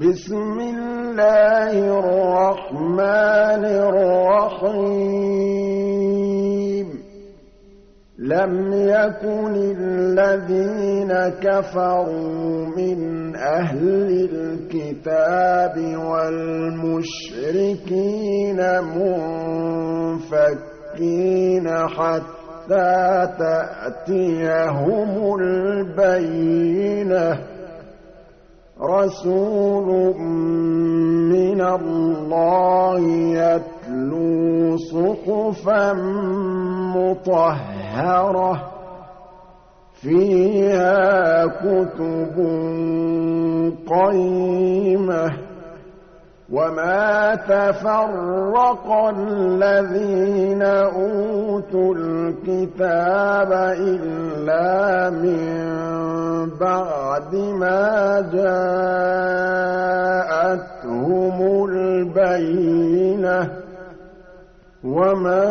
بسم الله الرحمن الرحيم. لم يكن الذين كفروا من أهل الكتاب والمشركين منفكين حتى تأتيهم البينة. رَسُولٌ مِّنَ اللَّهِ يَتْلُو صُحُفًا مُّطَهَّرَةً ۖ فِيهَا كُتُبٌ قَيِّمَةٌ. وَمَا تَفَرَّقَ الَّذِينَ أُوتُوا الْكِتَابَ إِلَّا مِن بَعْدِ مَا جَاءَتْهُمُ الْبَيِّنَةُ وَمَا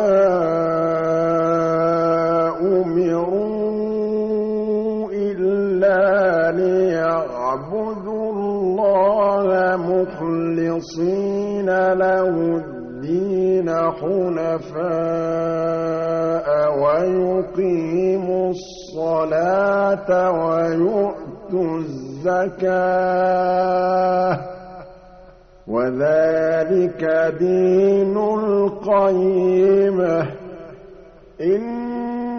أُمِرُوا إِلَّا لِيَعْبُدُوا اللَّهَ مُخْلِصِينَ لَهُ الدِّينَ حُنَفَاءَ وَيُقِيمُوا الصَّلَاةَ وَيُؤْتُوا الزَّكَاةَ ۚ. وَذَٰلِكَ دِينُ الْقَيِّمَةِ.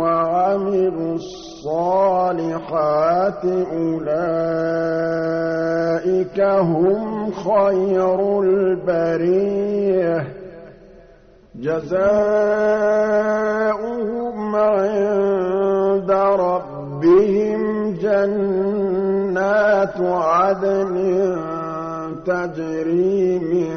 وَعَمِلُوا الصَّالِحَاتِ أُولَٰئِكَ هُمْ خَيْرُ الْبَرِيَّةِ جَزَاؤُهُمْ عِندَ رَبِّهِمْ جَنَّاتُ عَدْنٍ تَجْرِي مِن